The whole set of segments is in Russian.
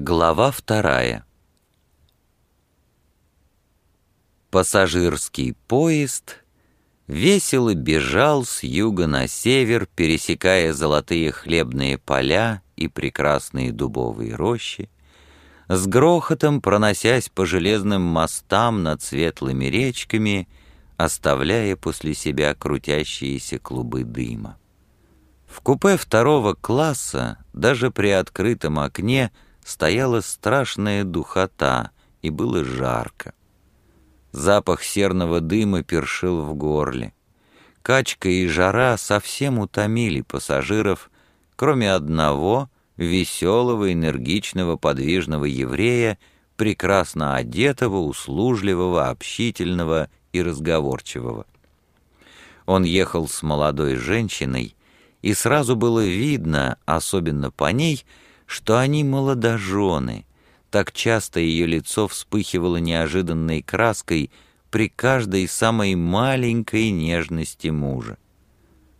Глава вторая Пассажирский поезд весело бежал с юга на север, пересекая золотые хлебные поля и прекрасные дубовые рощи, с грохотом проносясь по железным мостам над светлыми речками, оставляя после себя крутящиеся клубы дыма. В купе второго класса, даже при открытом окне, стояла страшная духота, и было жарко. Запах серного дыма першил в горле. Качка и жара совсем утомили пассажиров, кроме одного веселого, энергичного, подвижного еврея, прекрасно одетого, услужливого, общительного и разговорчивого. Он ехал с молодой женщиной, и сразу было видно, особенно по ней, что они молодожены. Так часто ее лицо вспыхивало неожиданной краской при каждой самой маленькой нежности мужа.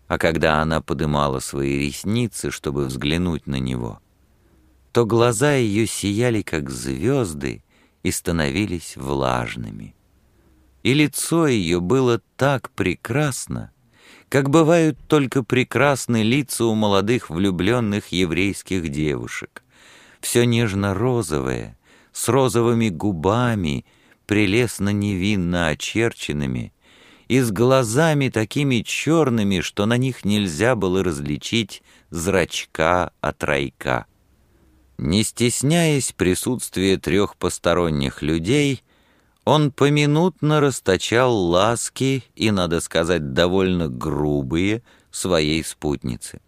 А когда она подымала свои ресницы, чтобы взглянуть на него, то глаза ее сияли, как звезды, и становились влажными. И лицо ее было так прекрасно, как бывают только прекрасные лица у молодых влюбленных еврейских девушек. Все нежно-розовое, с розовыми губами, прелестно-невинно очерченными, и с глазами такими черными, что на них нельзя было различить зрачка от райка. Не стесняясь присутствия трех посторонних людей, он поминутно расточал ласки и, надо сказать, довольно грубые своей спутнице.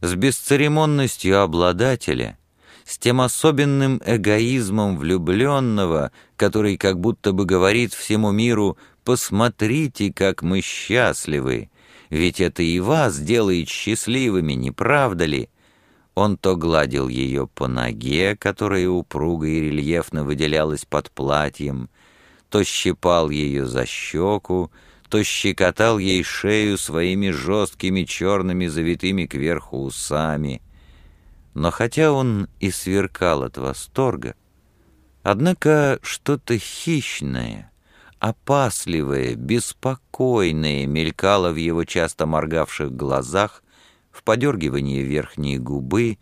С бесцеремонностью обладателя, с тем особенным эгоизмом влюбленного, который как будто бы говорит всему миру «посмотрите, как мы счастливы», ведь это и вас делает счастливыми, не правда ли? Он то гладил ее по ноге, которая упруго и рельефно выделялась под платьем, то щипал ее за щеку, то щекотал ей шею своими жесткими черными завитыми кверху усами. Но хотя он и сверкал от восторга, однако что-то хищное, опасливое, беспокойное мелькало в его часто моргавших глазах, в подергивании верхней губы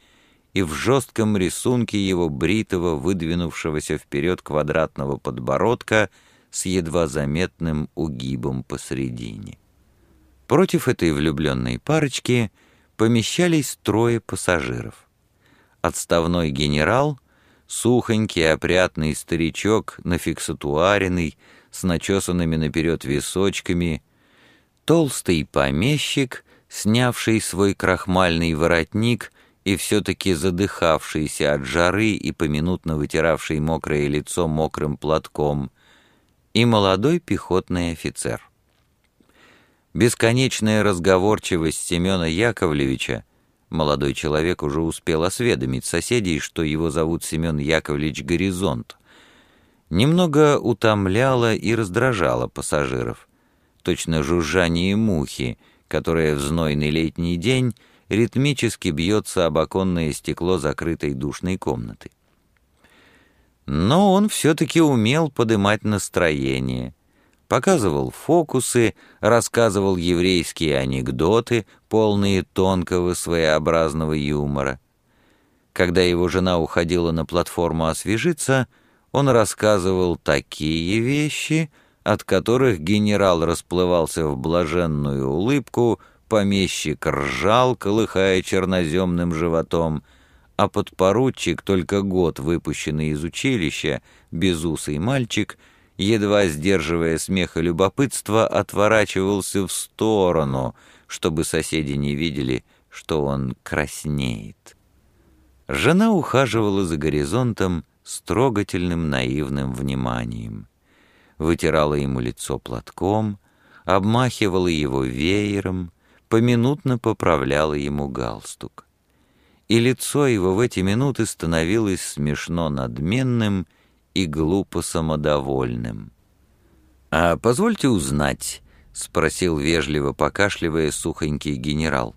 и в жестком рисунке его бритого, выдвинувшегося вперед квадратного подбородка с едва заметным угибом посредине. Против этой влюбленной парочки помещались трое пассажиров. Отставной генерал, сухонький опрятный старичок, нафиксатуаренный, с начесанными наперед височками, толстый помещик — снявший свой крахмальный воротник и все-таки задыхавшийся от жары и поминутно вытиравший мокрое лицо мокрым платком, и молодой пехотный офицер. Бесконечная разговорчивость Семена Яковлевича Молодой человек уже успел осведомить соседей, что его зовут Семен Яковлевич Горизонт. Немного утомляло и раздражало пассажиров. Точно жужжание мухи — которая в знойный летний день ритмически бьется об оконное стекло закрытой душной комнаты. Но он все-таки умел подымать настроение, показывал фокусы, рассказывал еврейские анекдоты, полные тонкого своеобразного юмора. Когда его жена уходила на платформу освежиться, он рассказывал такие вещи — от которых генерал расплывался в блаженную улыбку, помещик ржал, колыхая черноземным животом, а подпоручик, только год выпущенный из училища, безусый мальчик, едва сдерживая смех и любопытство, отворачивался в сторону, чтобы соседи не видели, что он краснеет. Жена ухаживала за горизонтом с трогательным наивным вниманием вытирала ему лицо платком, обмахивала его веером, поминутно поправляла ему галстук. И лицо его в эти минуты становилось смешно надменным и глупо самодовольным. «А позвольте узнать», — спросил вежливо покашливая сухонький генерал.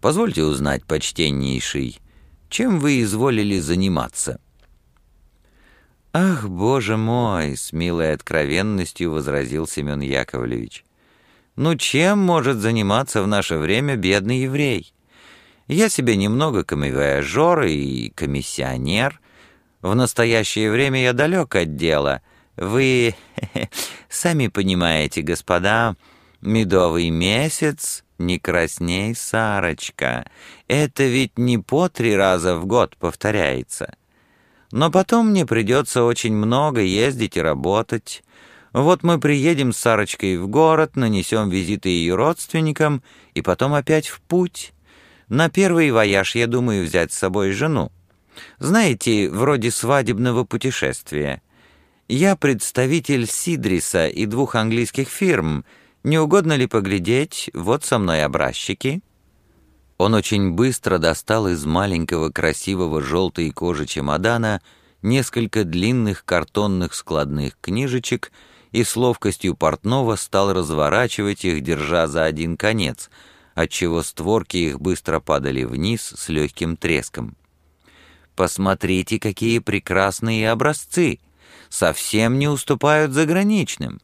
«Позвольте узнать, почтеннейший, чем вы изволили заниматься?» «Ах, боже мой!» — с милой откровенностью возразил Семен Яковлевич. «Ну чем может заниматься в наше время бедный еврей? Я себе немного камевояжер и комиссионер. В настоящее время я далек от дела. Вы сами понимаете, господа, медовый месяц не красней Сарочка. Это ведь не по три раза в год повторяется». Но потом мне придется очень много ездить и работать. Вот мы приедем с Сарочкой в город, нанесем визиты ее родственникам, и потом опять в путь. На первый вояж я думаю взять с собой жену. Знаете, вроде свадебного путешествия. Я представитель Сидриса и двух английских фирм. Не угодно ли поглядеть? Вот со мной образчики». Он очень быстро достал из маленького красивого желтой кожи чемодана несколько длинных картонных складных книжечек и с ловкостью портного стал разворачивать их, держа за один конец, отчего створки их быстро падали вниз с легким треском. «Посмотрите, какие прекрасные образцы! Совсем не уступают заграничным!»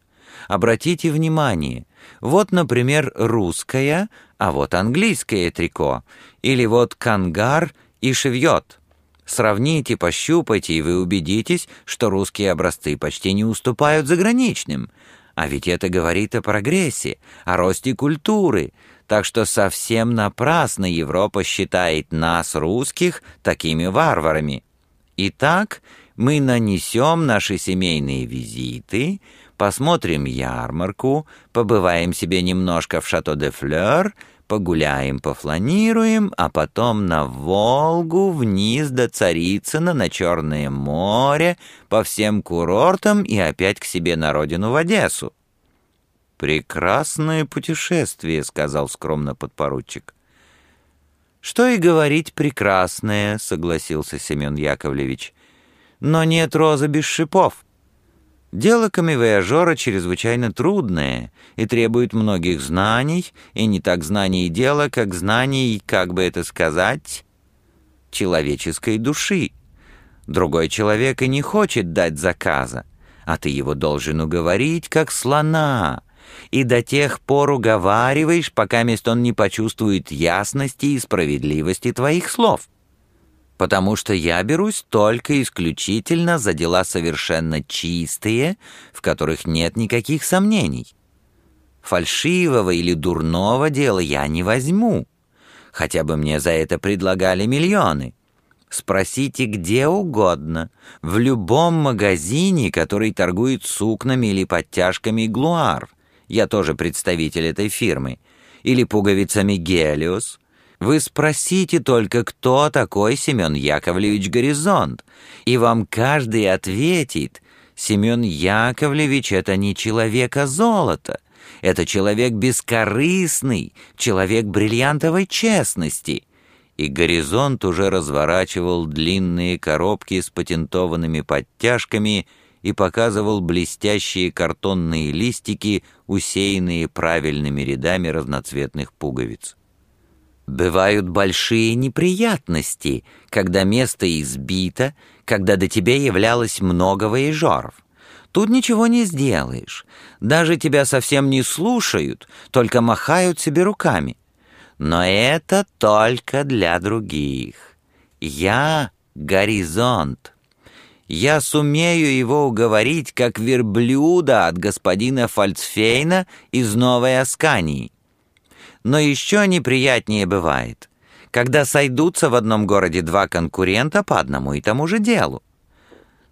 Обратите внимание, вот, например, русская, а вот английское трико, или вот кангар и шевьет. Сравните, пощупайте, и вы убедитесь, что русские образцы почти не уступают заграничным. А ведь это говорит о прогрессе, о росте культуры, так что совсем напрасно Европа считает нас, русских, такими варварами. Итак, мы нанесем наши семейные визиты, посмотрим ярмарку, побываем себе немножко в Шато-де-Флёр, погуляем, пофланируем, а потом на Волгу, вниз до Царицына, на Черное море, по всем курортам и опять к себе на родину в Одессу. «Прекрасное путешествие», — сказал скромно подпоручик. «Что и говорить прекрасное», — согласился Семен Яковлевич. «Но нет розы без шипов. Дело камевояжера чрезвычайно трудное и требует многих знаний, и не так знаний дела, как знаний, как бы это сказать, человеческой души. Другой человек и не хочет дать заказа, а ты его должен уговорить, как слона, и до тех пор уговариваешь, пока мест он не почувствует ясности и справедливости твоих слов потому что я берусь только исключительно за дела совершенно чистые, в которых нет никаких сомнений. Фальшивого или дурного дела я не возьму, хотя бы мне за это предлагали миллионы. Спросите где угодно, в любом магазине, который торгует сукнами или подтяжками Глуар, я тоже представитель этой фирмы, или пуговицами Гелиос — вы спросите только, кто такой Семен Яковлевич Горизонт, и вам каждый ответит, Семен Яковлевич — это не человек, а золото. Это человек бескорыстный, человек бриллиантовой честности. И горизонт уже разворачивал длинные коробки с патентованными подтяжками и показывал блестящие картонные листики, усеянные правильными рядами разноцветных пуговиц. Бывают большие неприятности, когда место избито, когда до тебя являлось много воежоров. Тут ничего не сделаешь. Даже тебя совсем не слушают, только махают себе руками. Но это только для других. Я — горизонт. Я сумею его уговорить, как верблюда от господина Фальцфейна из Новой Аскании. Но еще неприятнее бывает, когда сойдутся в одном городе два конкурента по одному и тому же делу.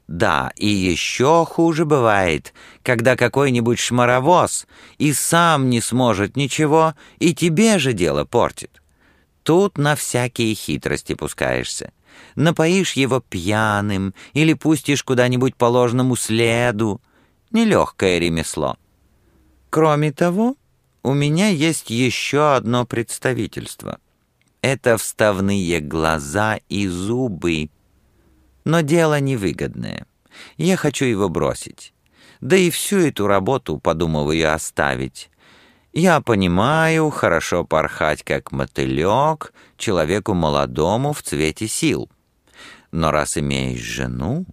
Да, и еще хуже бывает, когда какой-нибудь шмаровоз и сам не сможет ничего, и тебе же дело портит. Тут на всякие хитрости пускаешься. Напоишь его пьяным или пустишь куда-нибудь по ложному следу. Нелегкое ремесло. Кроме того, у меня есть еще одно представительство. Это вставные глаза и зубы. Но дело невыгодное. Я хочу его бросить. Да и всю эту работу подумываю оставить. Я понимаю, хорошо порхать, как мотылек, человеку молодому в цвете сил. Но раз имеешь жену,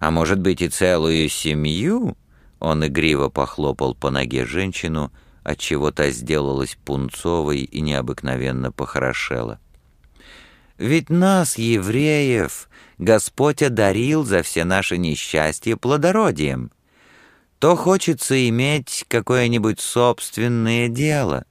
а может быть и целую семью, он игриво похлопал по ноге женщину, отчего та сделалась пунцовой и необыкновенно похорошела. Ведь нас, евреев, Господь одарил за все наши несчастья плодородием. То хочется иметь какое-нибудь собственное дело.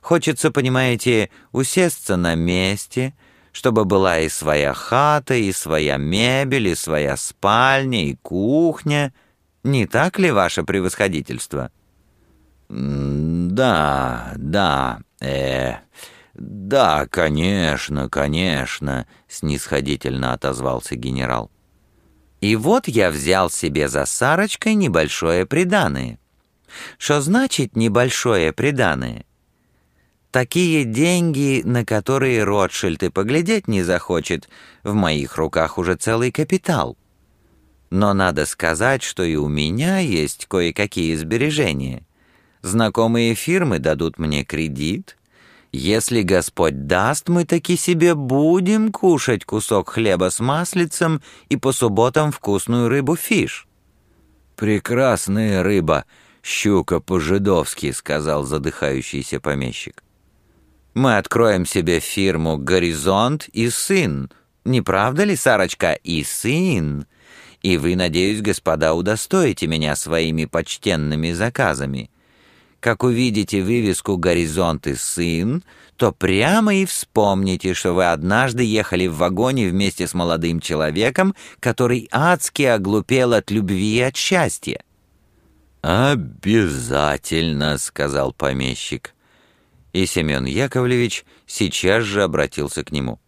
Хочется, понимаете, усесться на месте, чтобы была и своя хата, и своя мебель, и своя спальня, и кухня. Не так ли, ваше превосходительство? «Да, да, э, да, конечно, конечно», — снисходительно отозвался генерал. «И вот я взял себе за Сарочкой небольшое приданое». «Что значит небольшое приданое?» Такие деньги, на которые Ротшильд и поглядеть не захочет, в моих руках уже целый капитал. Но надо сказать, что и у меня есть кое-какие сбережения. Знакомые фирмы дадут мне кредит. Если Господь даст, мы таки себе будем кушать кусок хлеба с маслицем и по субботам вкусную рыбу-фиш». «Прекрасная рыба, щука по-жидовски», — сказал задыхающийся помещик. «Мы откроем себе фирму «Горизонт» и «Сын». Не правда ли, Сарочка, и «Сын»? И вы, надеюсь, господа, удостоите меня своими почтенными заказами. Как увидите вывеску «Горизонт и сын», то прямо и вспомните, что вы однажды ехали в вагоне вместе с молодым человеком, который адски оглупел от любви и от счастья. «Обязательно», — сказал помещик. И Семен Яковлевич сейчас же обратился к нему.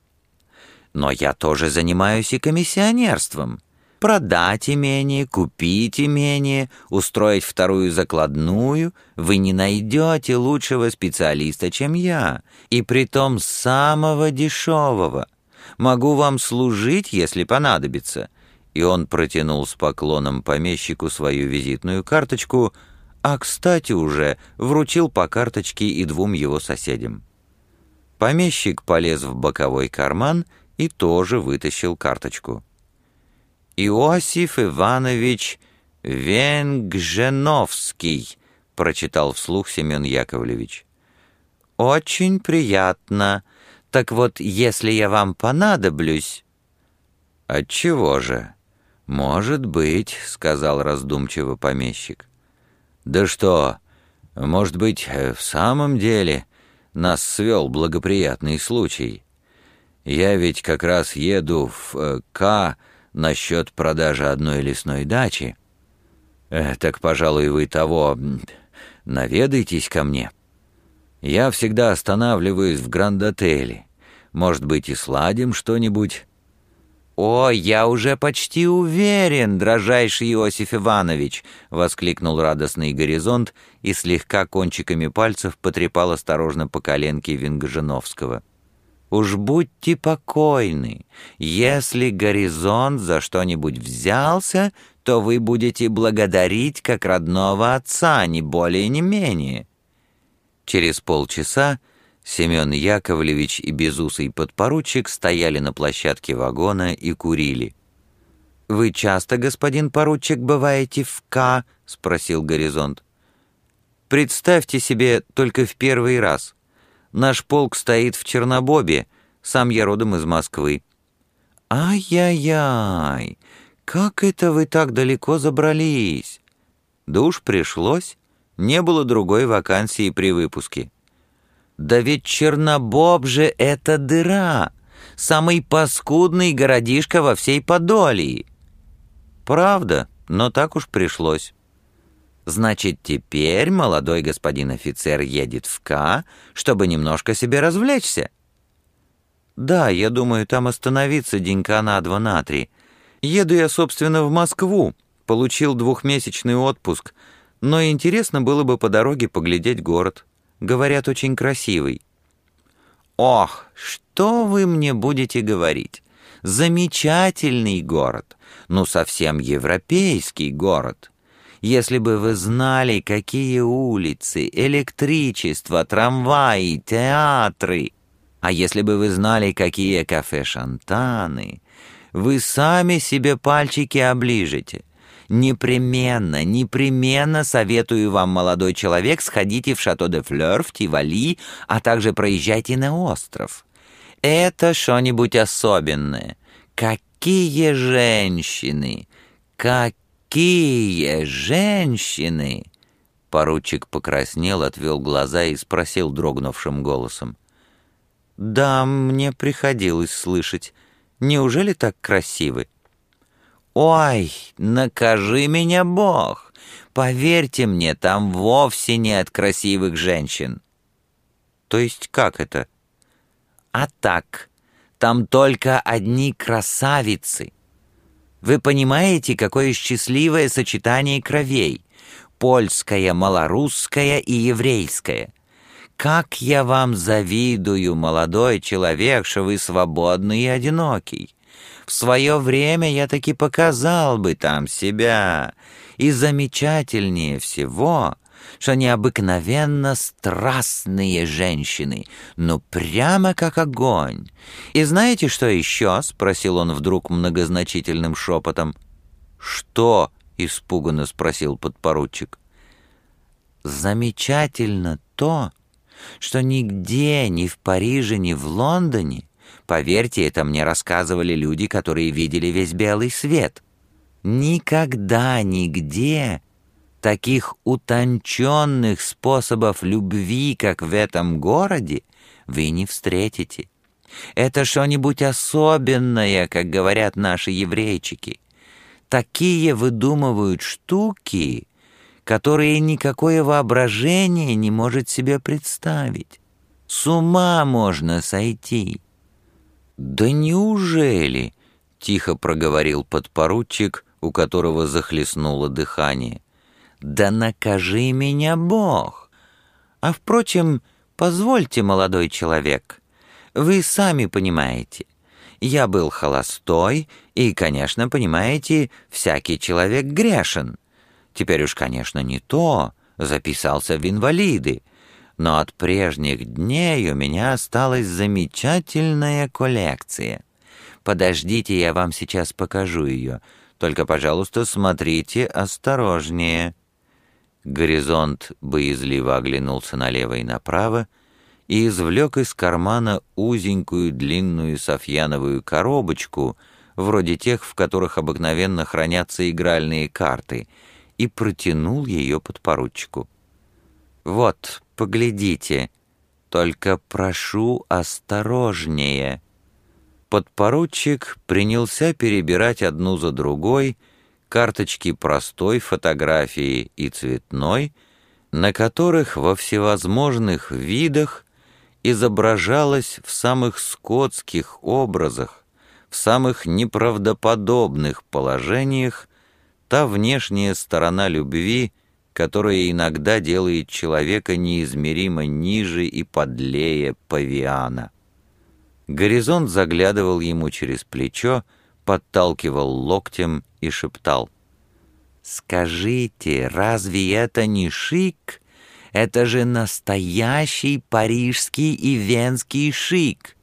«Но я тоже занимаюсь и комиссионерством продать имение, купить имение, устроить вторую закладную, вы не найдете лучшего специалиста, чем я, и притом самого дешевого. Могу вам служить, если понадобится». И он протянул с поклоном помещику свою визитную карточку, а, кстати, уже вручил по карточке и двум его соседям. Помещик полез в боковой карман и тоже вытащил карточку. «Иосиф Иванович Венгженовский», — прочитал вслух Семен Яковлевич. «Очень приятно. Так вот, если я вам понадоблюсь...» «Отчего же? Может быть», — сказал раздумчиво помещик. «Да что, может быть, в самом деле нас свел благоприятный случай. Я ведь как раз еду в э, К насчет продажи одной лесной дачи. Э, так, пожалуй, вы того... наведайтесь ко мне. Я всегда останавливаюсь в Гранд-отеле. Может быть, и сладим что-нибудь?» «О, я уже почти уверен, дрожайший Иосиф Иванович!» — воскликнул радостный горизонт и слегка кончиками пальцев потрепал осторожно по коленке Вингожиновского. Уж будьте покойны, если горизонт за что-нибудь взялся, то вы будете благодарить как родного отца, не более, не менее. Через полчаса Семен Яковлевич и безусый подпоручик стояли на площадке вагона и курили. «Вы часто, господин поручик, бываете в К?» — спросил Горизонт. «Представьте себе только в первый раз. Наш полк стоит в Чернобобе, сам я родом из Москвы». «Ай-яй-яй, как это вы так далеко забрались?» «Да уж пришлось, не было другой вакансии при выпуске». «Да ведь Чернобоб же это дыра, самый паскудный городишко во всей Подолии». «Правда, но так уж пришлось». Значит, теперь молодой господин офицер едет в К, чтобы немножко себе развлечься. Да, я думаю, там остановиться денька на два на три. Еду я, собственно, в Москву, получил двухмесячный отпуск, но интересно было бы по дороге поглядеть город. Говорят, очень красивый. Ох, что вы мне будете говорить? Замечательный город, ну совсем европейский город. Если бы вы знали, какие улицы, электричество, трамваи, театры, а если бы вы знали, какие кафе-шантаны, вы сами себе пальчики оближете. Непременно, непременно советую вам, молодой человек, сходите в Шато-де-Флёр, в Тивали, а также проезжайте на остров. Это что-нибудь особенное. Какие женщины! Какие женщины! Поручик покраснел, отвел глаза и спросил дрогнувшим голосом. «Да, мне приходилось слышать. Неужели так красивы?» «Ой, накажи меня Бог! Поверьте мне, там вовсе нет красивых женщин». «То есть как это?» «А так, там только одни красавицы. Вы понимаете, какое счастливое сочетание кровей? Польская, малорусская и еврейская. Как я вам завидую, молодой человек, что вы свободный и одинокий. В свое время я таки показал бы там себя. И замечательнее всего, что необыкновенно страстные женщины, но прямо как огонь. И знаете, что еще? — спросил он вдруг многозначительным шепотом. «Что?» — испуганно спросил подпоручик. «Замечательно то, что нигде, ни в Париже, ни в Лондоне, поверьте, это мне рассказывали люди, которые видели весь белый свет, никогда, нигде таких утонченных способов любви, как в этом городе, вы не встретите. Это что-нибудь особенное, как говорят наши еврейчики. Такие выдумывают штуки, которые никакое воображение не может себе представить. С ума можно сойти. «Да неужели?» — тихо проговорил подпоручик, у которого захлестнуло дыхание. «Да накажи меня Бог! А, впрочем, позвольте, молодой человек, вы сами понимаете, я был холостой, и, конечно, понимаете, всякий человек грешен». Теперь уж, конечно, не то, записался в инвалиды, но от прежних дней у меня осталась замечательная коллекция. Подождите, я вам сейчас покажу ее. Только, пожалуйста, смотрите осторожнее». Горизонт боязливо оглянулся налево и направо и извлек из кармана узенькую длинную софьяновую коробочку, вроде тех, в которых обыкновенно хранятся игральные карты — и протянул ее подпоручику. «Вот, поглядите, только прошу осторожнее». Подпоручик принялся перебирать одну за другой карточки простой фотографии и цветной, на которых во всевозможных видах изображалось в самых скотских образах, в самых неправдоподобных положениях та внешняя сторона любви, которая иногда делает человека неизмеримо ниже и подлее павиана. Горизонт заглядывал ему через плечо, подталкивал локтем и шептал. «Скажите, разве это не шик? Это же настоящий парижский и венский шик!»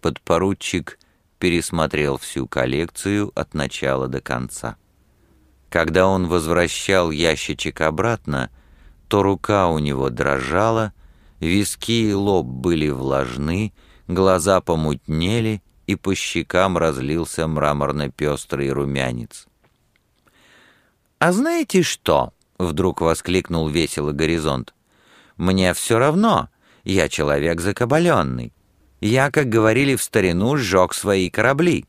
Подпоручик пересмотрел всю коллекцию от начала до конца. Когда он возвращал ящичек обратно, то рука у него дрожала, виски и лоб были влажны, глаза помутнели, и по щекам разлился мраморно-пестрый румянец. «А знаете что?» — вдруг воскликнул весело горизонт. «Мне все равно, я человек закабаленный. Я, как говорили в старину, сжег свои корабли,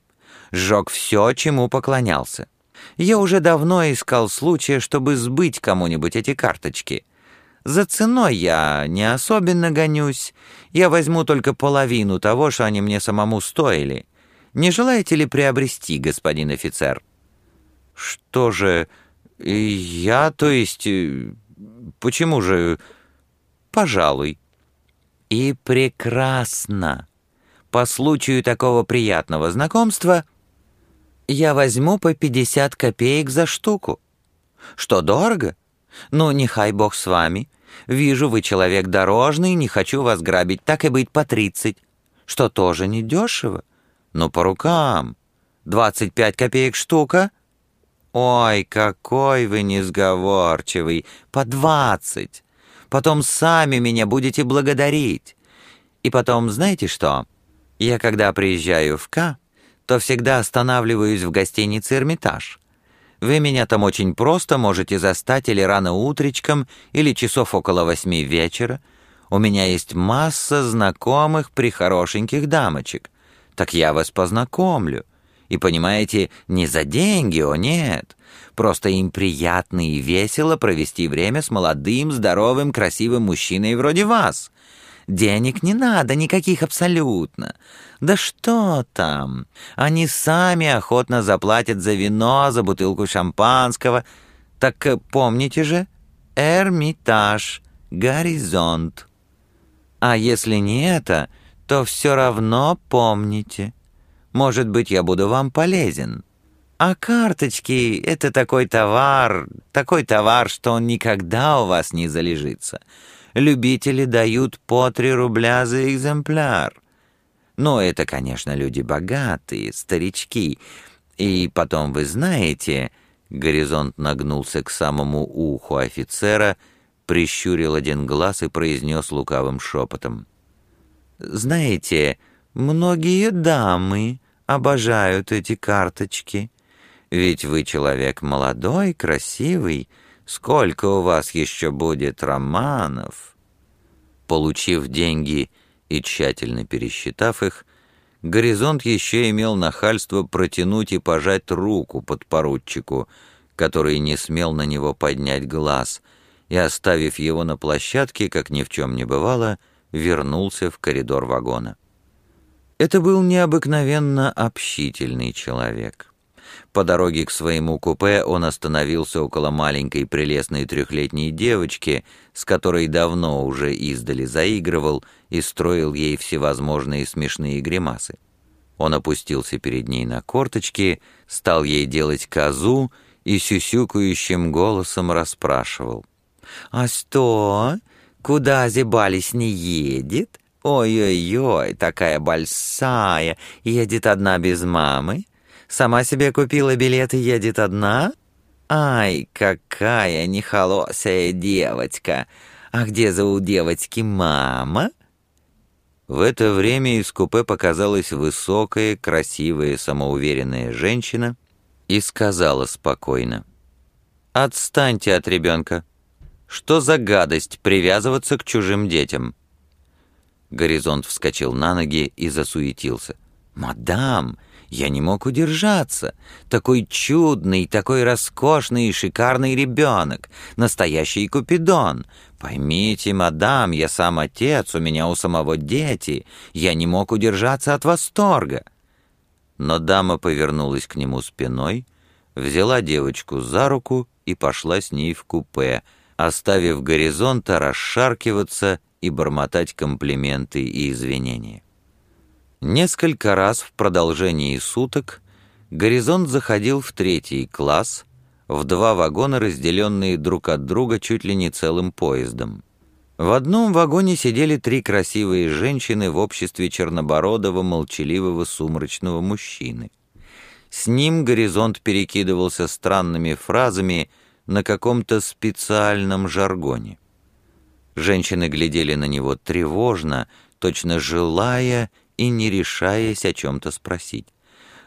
сжег все, чему поклонялся. Я уже давно искал случая, чтобы сбыть кому-нибудь эти карточки. За ценой я не особенно гонюсь. Я возьму только половину того, что они мне самому стоили. Не желаете ли приобрести, господин офицер?» «Что же... Я, то есть... Э, почему же... Пожалуй». «И прекрасно. По случаю такого приятного знакомства я возьму по 50 копеек за штуку. Что, дорого? Ну, нехай бог с вами. Вижу, вы человек дорожный, не хочу вас грабить, так и быть по тридцать. Что, тоже не дешево? Ну, по рукам. Двадцать пять копеек штука? Ой, какой вы несговорчивый. По двадцать. Потом сами меня будете благодарить. И потом, знаете что? Я, когда приезжаю в К, то всегда останавливаюсь в гостинице «Эрмитаж». Вы меня там очень просто можете застать или рано утречком, или часов около восьми вечера. У меня есть масса знакомых прихорошеньких дамочек. Так я вас познакомлю. И понимаете, не за деньги, о нет. Просто им приятно и весело провести время с молодым, здоровым, красивым мужчиной вроде вас. Денег не надо, никаких абсолютно. Да что там? Они сами охотно заплатят за вино, за бутылку шампанского. Так э, помните же? Эрмитаж, горизонт. А если не это, то все равно помните. Может быть, я буду вам полезен. А карточки — это такой товар, такой товар, что он никогда у вас не залежится. Любители дают по три рубля за экземпляр. Но это, конечно, люди богатые, старички. И потом, вы знаете, горизонт нагнулся к самому уху офицера, прищурил один глаз и произнес лукавым шепотом. «Знаете, многие дамы обожают эти карточки. Ведь вы человек молодой, красивый. Сколько у вас еще будет романов?» Получив деньги и тщательно пересчитав их, Горизонт еще имел нахальство протянуть и пожать руку подпоручику, который не смел на него поднять глаз, и, оставив его на площадке, как ни в чем не бывало, вернулся в коридор вагона. Это был необыкновенно общительный человек. По дороге к своему купе он остановился около маленькой прелестной трехлетней девочки, с которой давно уже издали заигрывал и строил ей всевозможные смешные гримасы. Он опустился перед ней на корточки, стал ей делать козу и сюсюкающим голосом расспрашивал. «А что? Куда зебались не едет? Ой-ой-ой, такая большая, едет одна без мамы? Сама себе купила билет и едет одна? Ай, какая нехолосая девочка! А где за у девочки мама?» В это время из купе показалась высокая, красивая, самоуверенная женщина и сказала спокойно. «Отстаньте от ребенка. Что за гадость привязываться к чужим детям?» Горизонт вскочил на ноги и засуетился. «Мадам, я не мог удержаться. Такой чудный, такой роскошный и шикарный ребенок. Настоящий Купидон. Поймите, мадам, я сам отец, у меня у самого дети. Я не мог удержаться от восторга. Но дама повернулась к нему спиной, взяла девочку за руку и пошла с ней в купе, оставив горизонта расшаркиваться и бормотать комплименты и извинения. Несколько раз в продолжении суток горизонт заходил в третий класс, в два вагона, разделенные друг от друга чуть ли не целым поездом. В одном вагоне сидели три красивые женщины в обществе чернобородого, молчаливого, сумрачного мужчины. С ним горизонт перекидывался странными фразами на каком-то специальном жаргоне. Женщины глядели на него тревожно, точно желая и не решаясь о чем-то спросить.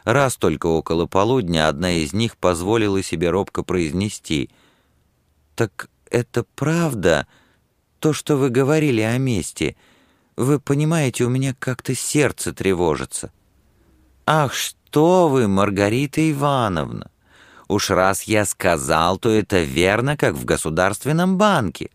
Раз только около полудня одна из них позволила себе робко произнести «Так это правда, то, что вы говорили о месте? Вы понимаете, у меня как-то сердце тревожится». «Ах, что вы, Маргарита Ивановна! Уж раз я сказал, то это верно, как в Государственном банке».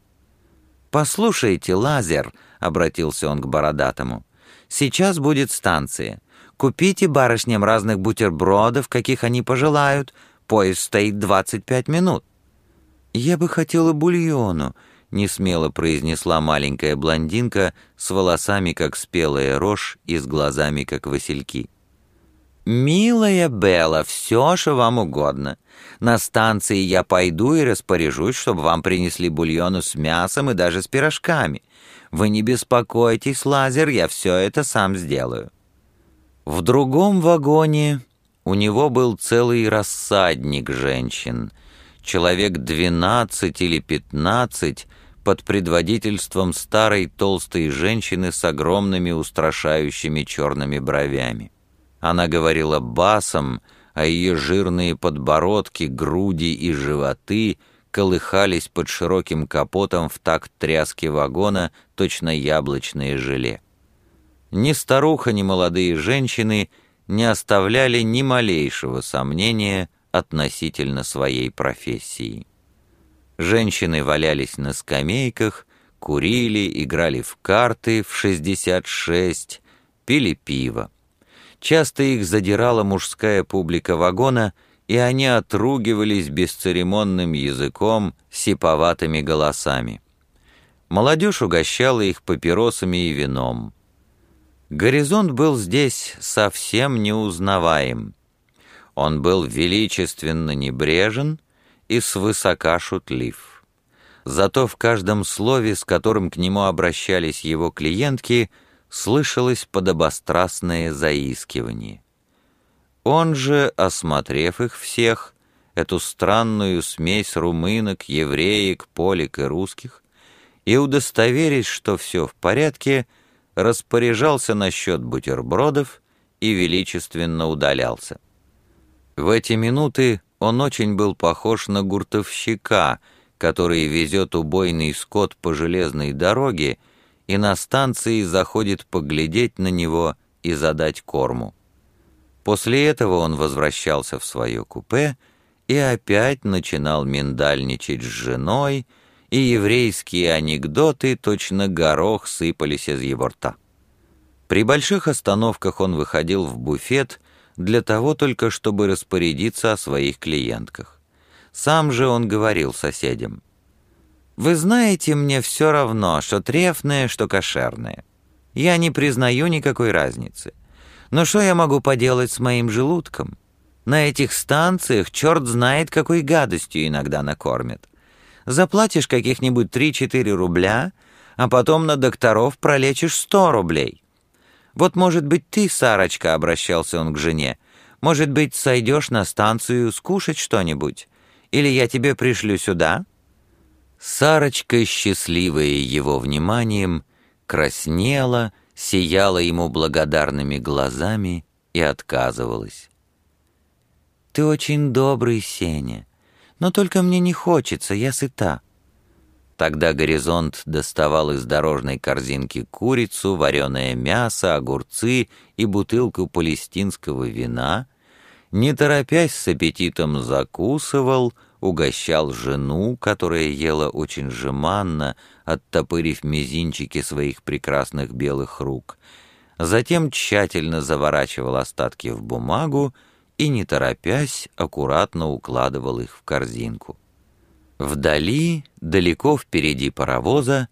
«Послушайте, Лазер», — обратился он к Бородатому, — Сейчас будет станция. Купите барышням разных бутербродов, каких они пожелают. Поезд стоит 25 минут». «Я бы хотела бульону», — несмело произнесла маленькая блондинка с волосами, как спелая рожь, и с глазами, как васильки. «Милая Белла, все, что вам угодно. На станции я пойду и распоряжусь, чтобы вам принесли бульону с мясом и даже с пирожками. Вы не беспокойтесь, Лазер, я все это сам сделаю». В другом вагоне у него был целый рассадник женщин, человек двенадцать или пятнадцать, под предводительством старой толстой женщины с огромными устрашающими черными бровями. Она говорила басом, а ее жирные подбородки, груди и животы колыхались под широким капотом в такт тряски вагона, точно яблочное желе. Ни старуха, ни молодые женщины не оставляли ни малейшего сомнения относительно своей профессии. Женщины валялись на скамейках, курили, играли в карты в 66, пили пиво. Часто их задирала мужская публика вагона, и они отругивались бесцеремонным языком, сиповатыми голосами. Молодежь угощала их папиросами и вином. Горизонт был здесь совсем неузнаваем. Он был величественно небрежен и свысока шутлив. Зато в каждом слове, с которым к нему обращались его клиентки, слышалось подобострастное заискивание. Он же, осмотрев их всех, эту странную смесь румынок, евреек, полик и русских, и удостоверясь, что все в порядке, распоряжался насчет бутербродов и величественно удалялся. В эти минуты он очень был похож на гуртовщика, который везет убойный скот по железной дороге и на станции заходит поглядеть на него и задать корму. После этого он возвращался в свое купе и опять начинал миндальничать с женой, и еврейские анекдоты, точно горох, сыпались из его рта. При больших остановках он выходил в буфет для того только, чтобы распорядиться о своих клиентках. Сам же он говорил соседям, «Вы знаете, мне все равно, что трефное, что кошерное. Я не признаю никакой разницы. Но что я могу поделать с моим желудком? На этих станциях черт знает, какой гадостью иногда накормят. Заплатишь каких-нибудь 3-4 рубля, а потом на докторов пролечишь 100 рублей. Вот, может быть, ты, Сарочка, — обращался он к жене, — может быть, сойдешь на станцию скушать что-нибудь? Или я тебе пришлю сюда?» Сарочка, счастливая его вниманием, краснела, сияла ему благодарными глазами и отказывалась. «Ты очень добрый, Сеня, но только мне не хочется, я сыта». Тогда горизонт доставал из дорожной корзинки курицу, вареное мясо, огурцы и бутылку палестинского вина, не торопясь с аппетитом закусывал, угощал жену, которая ела очень жеманно, оттопырив мизинчики своих прекрасных белых рук, затем тщательно заворачивал остатки в бумагу и, не торопясь, аккуратно укладывал их в корзинку. Вдали, далеко впереди паровоза,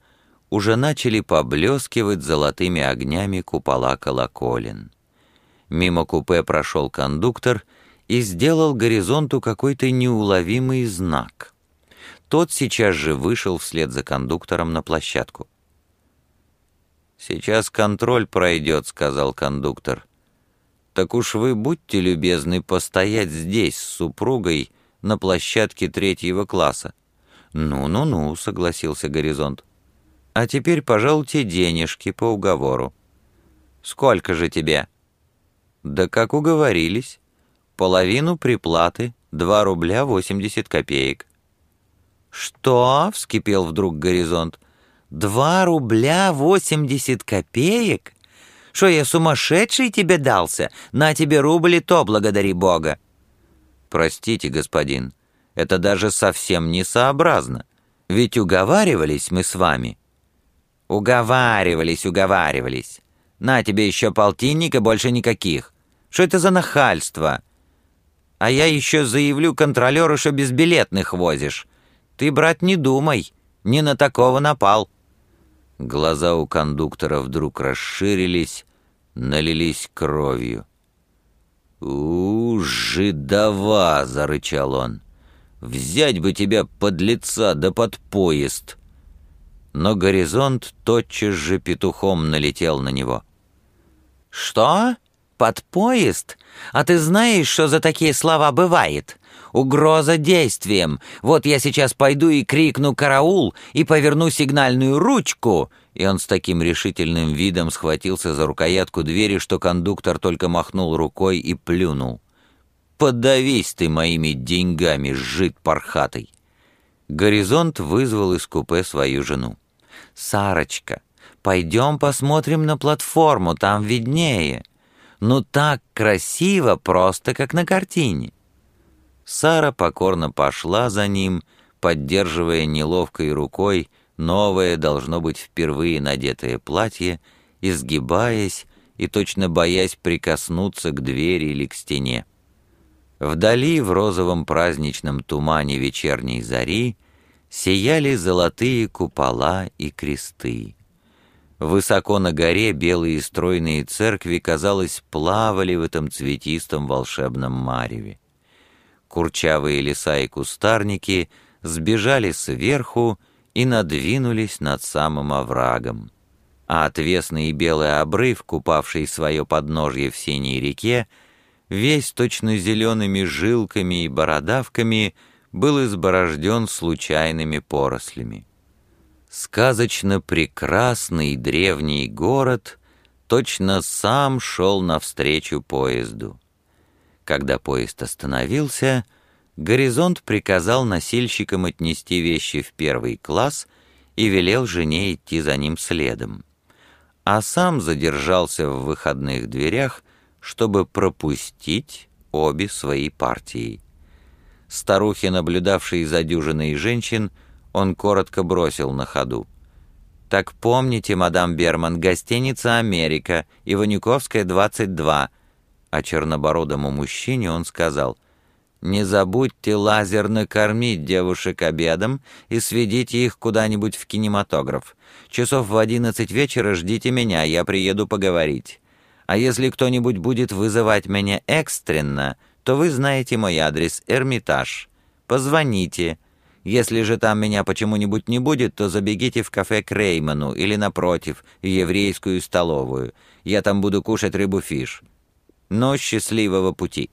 уже начали поблескивать золотыми огнями купола колоколен. Мимо купе прошел кондуктор и сделал горизонту какой-то неуловимый знак. Тот сейчас же вышел вслед за кондуктором на площадку. «Сейчас контроль пройдет», — сказал кондуктор. «Так уж вы будьте любезны постоять здесь с супругой на площадке третьего класса. «Ну-ну-ну», — согласился Горизонт. «А теперь, пожалуйте, денежки по уговору». «Сколько же тебе?» «Да как уговорились. Половину приплаты, два рубля восемьдесят копеек». «Что?» — вскипел вдруг Горизонт. «Два рубля восемьдесят копеек? Что, я сумасшедший тебе дался? На тебе рубль и то, благодари Бога!» «Простите, господин, это даже совсем несообразно. Ведь уговаривались мы с вами». «Уговаривались, уговаривались. На тебе еще полтинника, больше никаких. Что это за нахальство? А я еще заявлю контролеру, что безбилетных возишь. Ты, брат, не думай, не на такого напал». Глаза у кондуктора вдруг расширились, налились кровью. «У, жидова!» — зарычал он. «Взять бы тебя под лица да под поезд!» Но горизонт тотчас же петухом налетел на него. «Что? Под поезд? А ты знаешь, что за такие слова бывает? Угроза действием. Вот я сейчас пойду и крикну «караул» и поверну сигнальную ручку». И он с таким решительным видом схватился за рукоятку двери, что кондуктор только махнул рукой и плюнул. «Подавись ты моими деньгами, жид пархатый!» Горизонт вызвал из купе свою жену. «Сарочка, пойдем посмотрим на платформу, там виднее. Ну так красиво, просто как на картине». Сара покорно пошла за ним, поддерживая неловкой рукой новое, должно быть, впервые надетое платье, изгибаясь и точно боясь прикоснуться к двери или к стене. Вдали, в розовом праздничном тумане вечерней зари, сияли золотые купола и кресты. Высоко на горе белые стройные церкви, казалось, плавали в этом цветистом волшебном мареве курчавые леса и кустарники сбежали сверху и надвинулись над самым оврагом. А отвесный белый обрыв, купавший свое подножье в синей реке, весь точно зелеными жилками и бородавками, был изборожден случайными порослями. Сказочно прекрасный древний город точно сам шел навстречу поезду. Когда поезд остановился, Горизонт приказал носильщикам отнести вещи в первый класс и велел жене идти за ним следом. А сам задержался в выходных дверях, чтобы пропустить обе свои партии. Старухи, наблюдавшие за дюжиной женщин, он коротко бросил на ходу. «Так помните, мадам Берман, гостиница «Америка», Иванюковская, 22, а чернобородому мужчине он сказал, «Не забудьте лазерно кормить девушек обедом и сведите их куда-нибудь в кинематограф. Часов в одиннадцать вечера ждите меня, я приеду поговорить. А если кто-нибудь будет вызывать меня экстренно, то вы знаете мой адрес «Эрмитаж». Позвоните». Если же там меня почему-нибудь не будет, то забегите в кафе к Рейману или, напротив, еврейскую столовую. Я там буду кушать рыбу-фиш но счастливого пути.